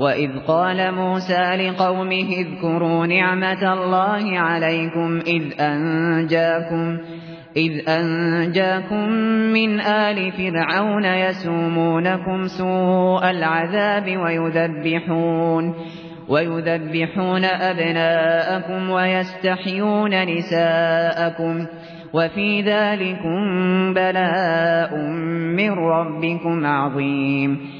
وَإِذْ قَالَ مُوسَى لِقَوْمِهِ اذْكُرُوا نِعْمَةَ اللَّهِ عَلَيْكُمْ إِذْ أَنْجَاكُمْ إِذْ أَنْجَاكُمْ مِنْ آلِ فِرْعَوْنَ يَسُومُونَكُمْ سُوءَ الْعَذَابِ وَيُذَبِّحُونَ وَيُذَبِّحُونَ أَبْنَاءَكُمْ وَيَسْتَحْيُونَ نِسَاءَكُمْ وَفِي ذَلِكُمْ بَلَاءٌ مِنْ رَبِّكُمْ عَظِيمٌ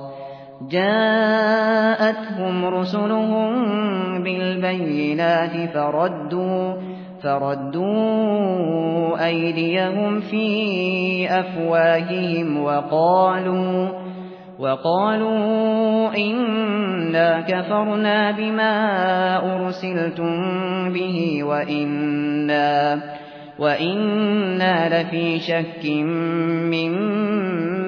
جاءتهم رسلهم بالبينات فردوا فردوا أيديهم في أفواههم وقالوا وقالوا إنا كفرنا بما أرسلتم به وإنا وَإِنَّا لَفِي شَكٍّ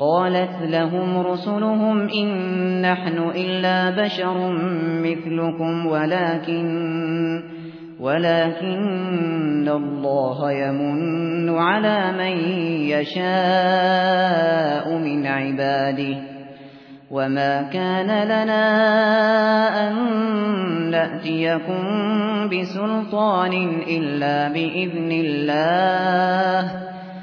قالت لهم رسلهم إن نحن إلا بشر مثلكم ولكن ولكن الله يمن على من يشاء من عباده وما كان لنا أن نأتيكم بسلطان إلا بإذن الله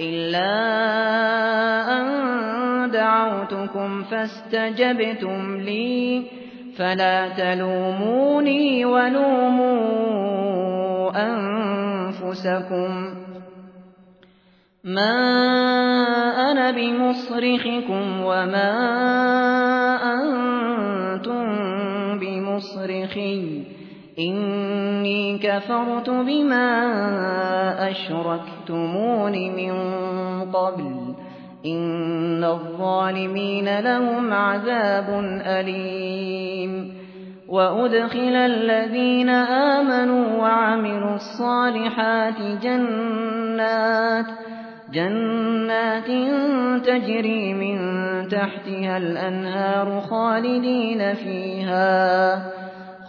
إلا أن دعوتكم فاستجبتم لي فلا تلوموني ولوموا أنفسكم ما أنا بمصرخكم وما أنتم بمصرخي إني كفرت بما أشركتمون من قبل إن الظالمين لهم عذاب أليم وأدخل الذين آمنوا وعملوا الصالحات جنات جنات تجري من تحتها الأنهار خالدين فيها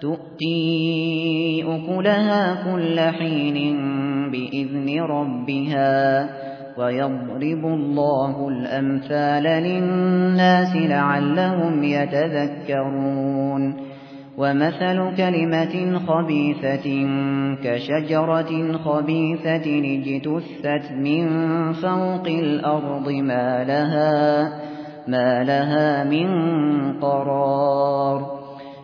تؤتي أكلها كل حين بإذن ربها ويضرب الله الأمثال للناس لعلهم يتذكرون. ومثل كلمة خبيثة كشجرة خبيثة اجتثت من فوق الأرض ما لها, ما لها من قرار.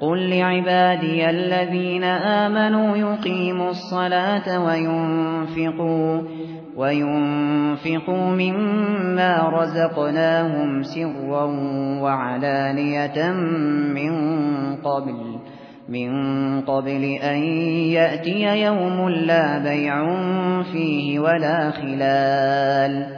قل لعبادي الذين آمنوا يقيموا الصلاة وينفقوا وينفقوا مما رزقناهم سرا وعلانية من قبل من قبل أن يأتي يوم لا بيع فيه ولا خلال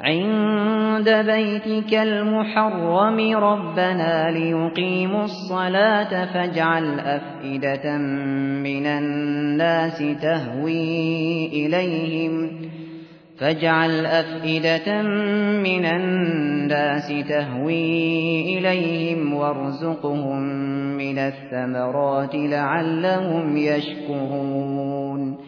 عند بيتك المحرم ربنا ليقيموا الصلاة فاجعل أفئدة من الناس تهوي إليهم فاجعل أفئدة من الناس تهوي إليهم وارزقهم من الثمرات لعلهم يشكرون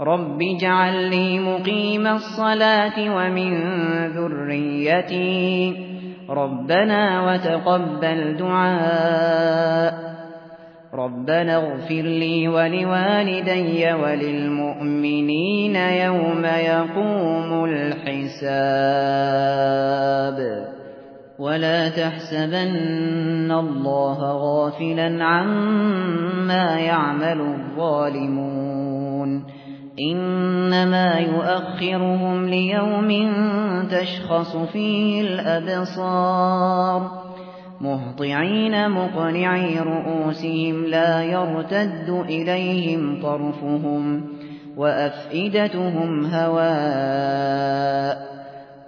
رب اجعل لي مقيم الصلاة ومن ذريتي ربنا وتقبل دعاء ربنا اغفر لي ولوالدي وللمؤمنين يوم يقوم الحساب ولا تحسبن الله غافلا عما يعمل الظالمون إنما يؤخرهم ليوم تشخص فيه الأبصار. مهطعين مقنعي رؤوسهم لا يرتد إليهم طرفهم وأفئدتهم هواء.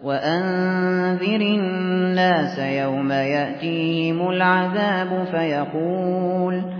وأنذر الناس يوم يأتيهم العذاب فيقول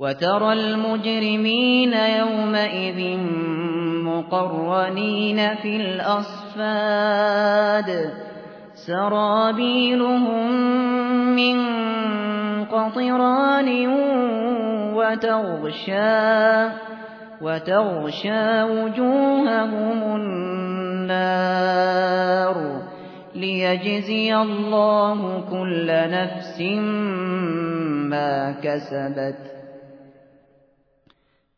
وترى المجرمين يومئذ مقرنين في الأصفاد. سرابيلهم من قطران وتغشى وتغشى وجوههم النار. ليجزي الله كل نفس ما كسبت.